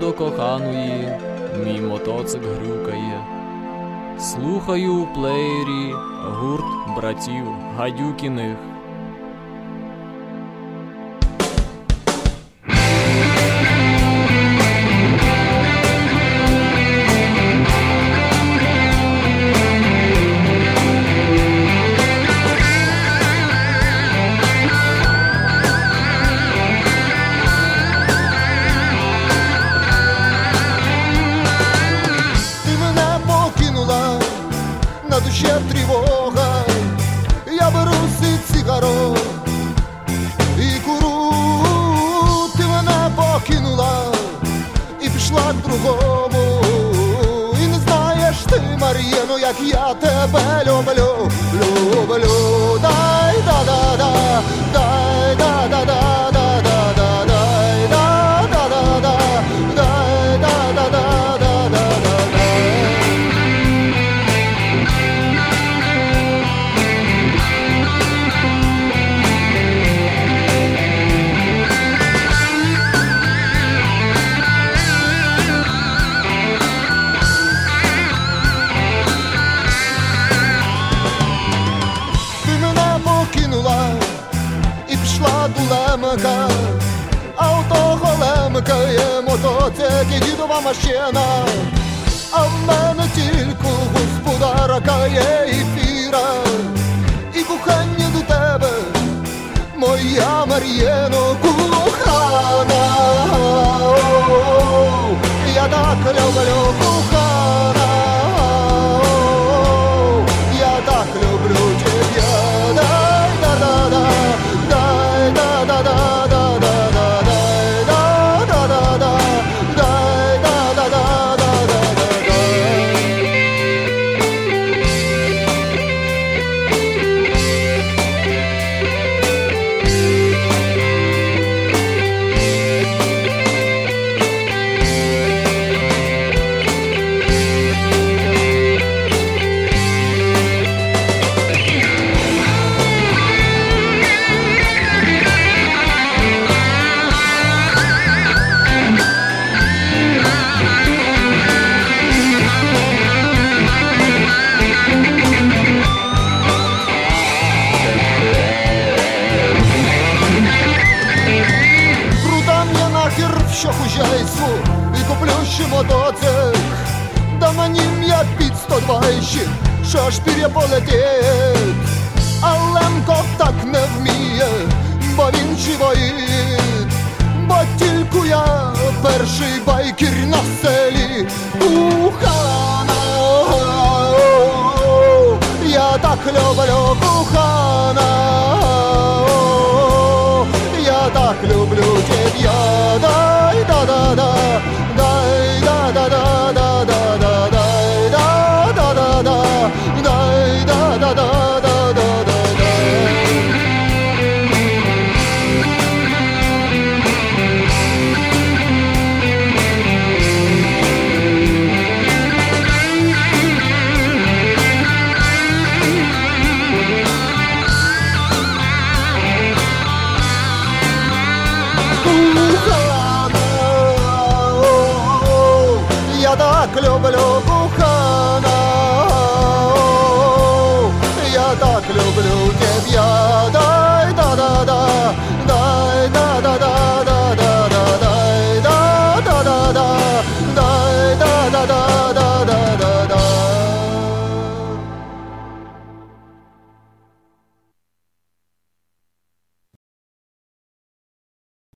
До коханої, мій мотоцик грюкає. Слухаю у плеєрі гурт братів Гадюкіних. На душе тревога я беру си цигаро і куру, ти мене покинула і пішла к другому. І не знаєш ти, Мар'єно, як я тебе люблю, люблю, лемка є мотоцик і дідова машина, а в мене тільки господара кає і фіра, і кохання до тебе, моя Мар'єно кохана, я так люблю кохана. В нахер все і куплю ще мотоцик. Да на нім я під 120, що ж пір'я полетить. А Лемко так не вміє, бо він живоїд. Бо тільки я перший байкер на селі.